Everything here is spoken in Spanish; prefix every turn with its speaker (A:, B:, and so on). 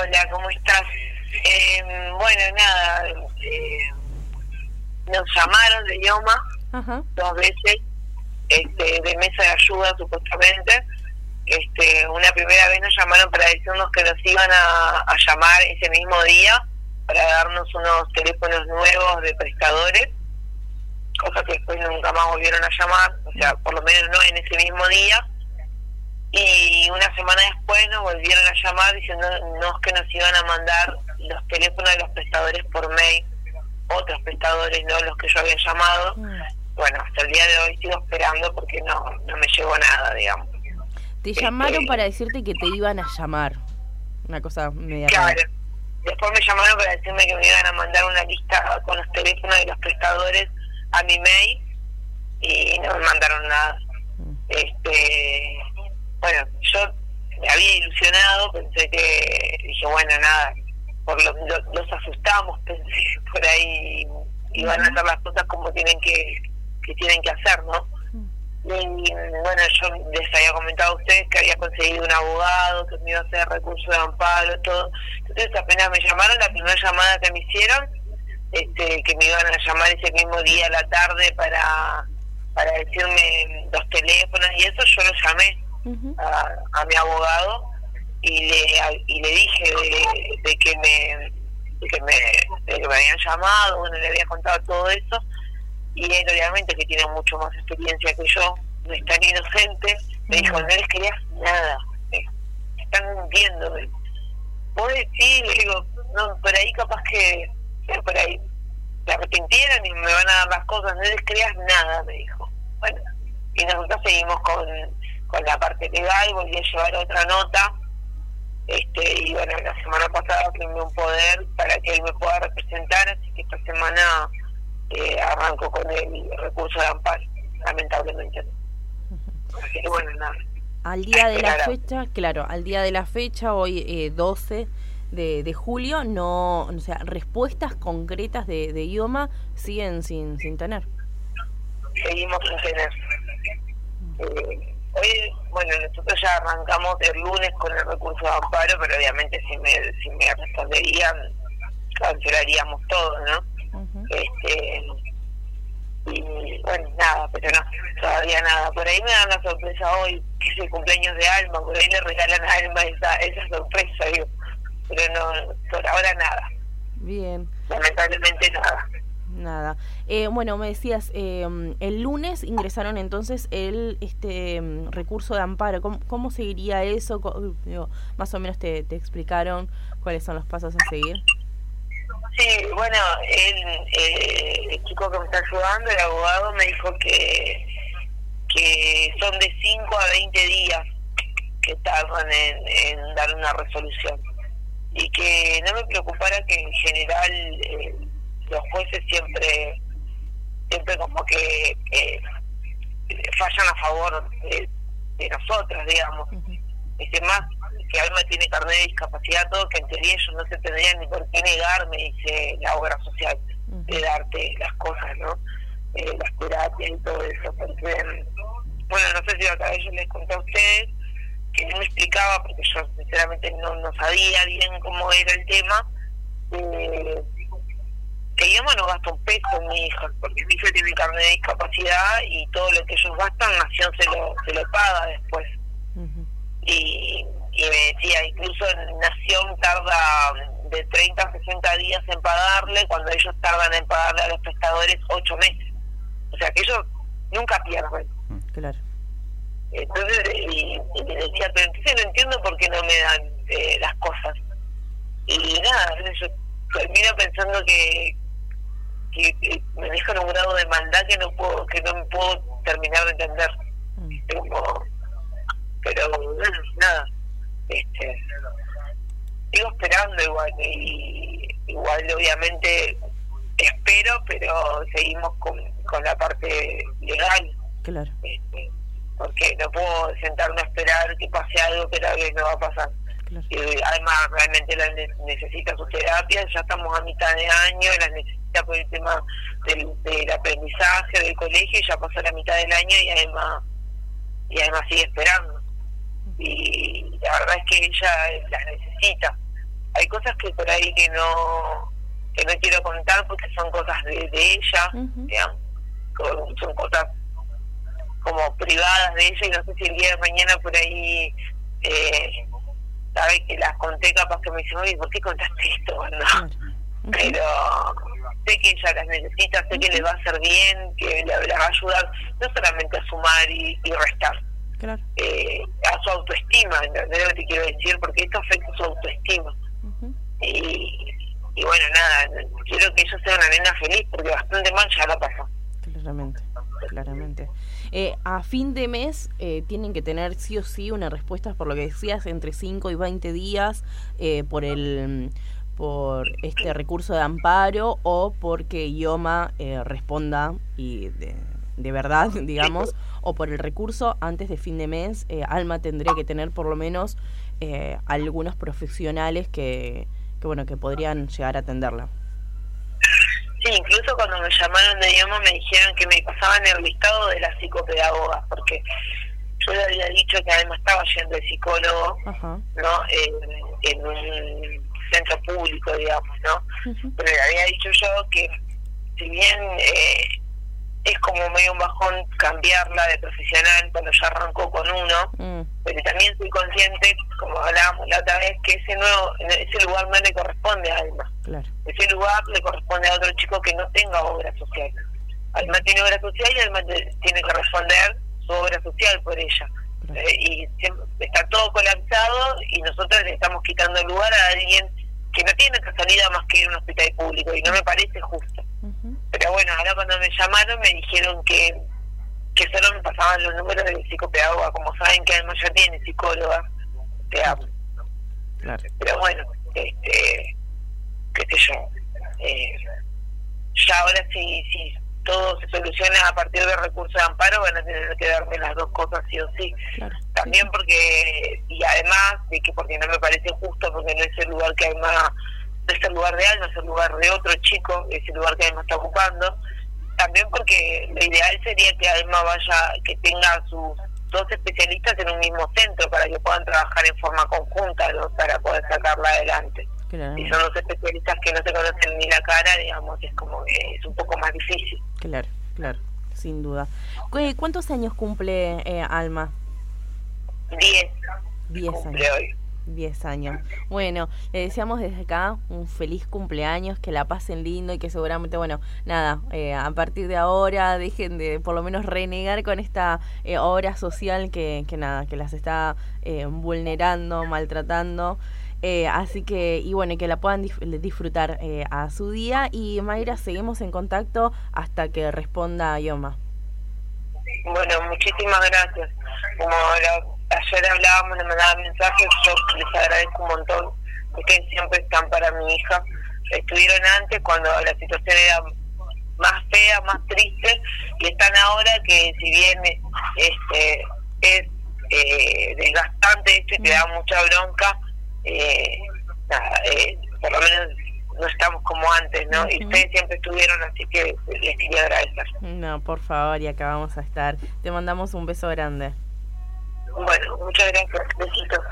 A: Hola, ¿cómo estás? Eh, bueno, nada, eh, nos llamaron de
B: Ajá.
A: dos veces, este, de mesa de ayuda supuestamente. Este, una primera vez nos llamaron para decirnos que nos iban a, a llamar ese mismo día para darnos unos teléfonos nuevos de prestadores, cosa que después nunca más volvieron a llamar, o sea, por lo menos no en ese mismo día. Y una semana después nos volvieron a llamar diciéndonos que nos iban a mandar los teléfonos de los prestadores por mail, otros prestadores, no los que yo había llamado.
B: Mm.
A: Bueno, hasta el día de hoy sigo esperando porque no, no me llegó nada, digamos.
B: Te llamaron para decirte que te iban a llamar. Una cosa media
A: Claro.
B: rara.
A: Después me llamaron para decirme que me iban a mandar una lista con los teléfonos de los prestadores a mi mail y no me mandaron nada.
B: Mm.
A: Este, bueno, yo me había ilusionado, pensé que dije, bueno, nada, por lo, lo- los asustamos, pensé que por ahí iban a hacer las cosas como tienen que, que tienen que hacer, ¿no? Y bueno, yo les había comentado a ustedes que había conseguido un abogado, que me iba a hacer recurso de amparo, todo. Entonces apenas me llamaron, la primera llamada que me hicieron, este, que me iban a llamar ese mismo día a la tarde para, para decirme los teléfonos y eso, yo lo llamé A, a mi abogado y le, a- y le dije de, de que me de que me, de que me habían llamado, bueno, le había contado todo eso y él obviamente que tiene mucho más experiencia que yo, no es tan inocente, me dijo, no les querías nada, me están mintiéndome. Vos decís, le digo, no, por ahí capaz que, por ahí se arrepintieran y me van a dar las cosas, no les creas nada, me dijo. Bueno, y nosotros seguimos con, con la parte legal, volví a llevar otra nota, este y bueno, la semana pasada firmé un poder para que él me pueda representar, así que esta semana eh, arranco con el recurso de amparo, lamentablemente. Así que bueno, nada.
B: Al día de la fecha, claro, al día de la fecha, hoy eh, 12 de, de julio, no, o sea, respuestas concretas de, de IOMA siguen sin, sin tener.
A: seguimos sin tener. Eh, hoy, bueno, nosotros ya arrancamos el lunes con el recurso de amparo, pero obviamente si me, si me responderían, cancelaríamos todo, ¿no? Este, y bueno, nada, pero no, todavía nada. Por ahí me dan una sorpresa hoy, que es el cumpleaños de Alma, por ahí le regalan a Alma esa, esa sorpresa, digo. Pero no, por ahora nada,
B: Bien,
A: lamentablemente nada.
B: Nada. Eh, bueno, me decías, eh, el lunes ingresaron entonces el este mm, recurso de amparo. ¿Cómo, cómo seguiría eso? Co- digo, más o menos te, te explicaron cuáles son los pasos a seguir.
A: Sí, bueno, eh, el chico que me está ayudando, el abogado, me dijo que, que son de 5 a 20 días que tardan en, en dar una resolución. Y que no me preocupara que en general eh, los jueces siempre, siempre como que eh, fallan a favor de, de nosotras, digamos
B: Ujú.
A: dice más que Alma tiene carnet de discapacidad, todo que en teoría ellos no se tendrían ni por qué negar, me dice la obra social, de darte las cosas, ¿no? Eh, las terapias y todo eso, porque, bueno, no sé si otra vez yo les conté a ustedes que no me explicaba, porque yo sinceramente no, no sabía bien cómo era el tema, eh, no gasta un peso en mi hija, porque mi hija tiene carnet de discapacidad y todo lo que ellos gastan, Nación se lo, se lo paga después y, y me decía, incluso Nación tarda de 30 a 60 días en pagarle, cuando ellos tardan en pagarle a los prestadores 8 meses. O sea que ellos nunca pierden.
B: Claro.
A: Entonces, y, y me decía, pero entonces no entiendo por qué no me dan eh, las cosas. Y nada, yo termino pensando que, que, que me dejan un grado de maldad que no puedo que no me puedo terminar de entender.
B: Mm.
A: Como, pero nada, este, sigo esperando igual y igual obviamente espero, pero seguimos con, con la parte legal,
B: Claro.
A: este, porque no puedo sentarme a esperar que pase algo que tal vez no va a pasar.
B: Claro.
A: Y además realmente la ne- necesita sus terapias, ya estamos a mitad de año, las por el tema del, del aprendizaje, del colegio, y ya pasó la mitad del año y además y además sigue esperando. Y la verdad es que ella las necesita. cosas que por ahí que no que no quiero contar porque son cosas de, ella, digamos, son cosas como privadas de ella y no sé si el día de mañana por ahí eh, sabe que las conté capaz que me dicen, oye, ¿por qué contaste esto? Pero sé que ella las necesita, sé que le va a hacer bien, que le, va a ayudar no solamente a sumar y, restar, eh, a su autoestima, ¿entendés lo que te quiero decir? Porque esto afecta a su autoestima. y, y bueno, nada, quiero que ella sea una nena feliz porque bastante mal ya la pasó.
B: Claramente, claramente. Eh, a fin de mes eh, tienen que tener sí o sí una respuesta, por lo que decías, entre 5 y 20 días eh, por el por este recurso de amparo o porque IOMA responda y de, de, verdad, digamos, o por el recurso antes de fin de mes, Alma tendría que tener por lo menos algunos profesionales que, que, bueno, que podrían llegar a atenderla.
A: Sí, incluso cuando me llamaron de idioma me dijeron que me pasaban el listado de las psicopedagogas, porque yo le había dicho que además estaba yendo de psicólogo, ¿no? En, un centro público, digamos, ¿no? Pero le había dicho yo que si bien eh, es como medio un bajón cambiarla de profesional cuando ya arrancó con uno, mm. pero también soy consciente, como hablábamos la otra vez, que ese nuevo, ese lugar no le corresponde a Alma. Ese lugar le corresponde a otro chico que no tenga obra social. Alma tiene obra social y Alma tiene que responder su obra social por ella. Eh, y está todo colapsado y nosotros le estamos quitando el lugar a alguien que no tiene otra salida más que ir a un hospital público y no me parece justo. Pero bueno, ahora cuando me llamaron me dijeron que, que solo me pasaban los números de psicopedagoga, como saben que además ya tiene psicóloga, Pero bueno, este, qué sé yo, eh, ya ahora sí, sí todo se soluciona a partir de recursos de amparo, van a tener que darme las dos cosas sí o sí. También porque, y además de que porque no me parece justo, porque no es el lugar que además, no es el lugar de Alma, es el lugar de otro chico, es el lugar que Alma está ocupando. También porque lo ideal sería que Alma vaya, que tenga sus dos especialistas en un mismo centro para que puedan trabajar en forma conjunta, para poder sacarla adelante. Y son los especialistas que no se conocen ni la cara, digamos, es como que es un poco más difícil.
B: Claro, claro, sin duda. ¿Cuántos años cumple eh, Alma?
A: Diez.
B: Diez años. Diez años. Bueno, le deseamos desde acá un feliz cumpleaños, que la pasen lindo y que seguramente, bueno, nada, eh, a partir de ahora dejen de por lo menos renegar con esta eh, obra social que, que nada, que las está eh, vulnerando, maltratando. Eh, así que, y bueno, que la puedan disfrutar eh, a su día. Y Mayra, seguimos en contacto hasta que responda Yoma.
A: Bueno, muchísimas gracias. Como ayer hablábamos, le mandaba mensajes, yo les agradezco un montón, porque siempre están para mi hija. Estuvieron antes cuando la situación era más fea, más triste, y están ahora que si bien este es eh, desgastante esto y te da mucha bronca, eh, eh, por lo menos no estamos como antes, ¿no? Y ustedes siempre estuvieron, así que les quería agradecer.
B: No, por favor, y acá vamos a estar. Te mandamos un beso grande.
A: Bueno, muchas gracias. Besitos.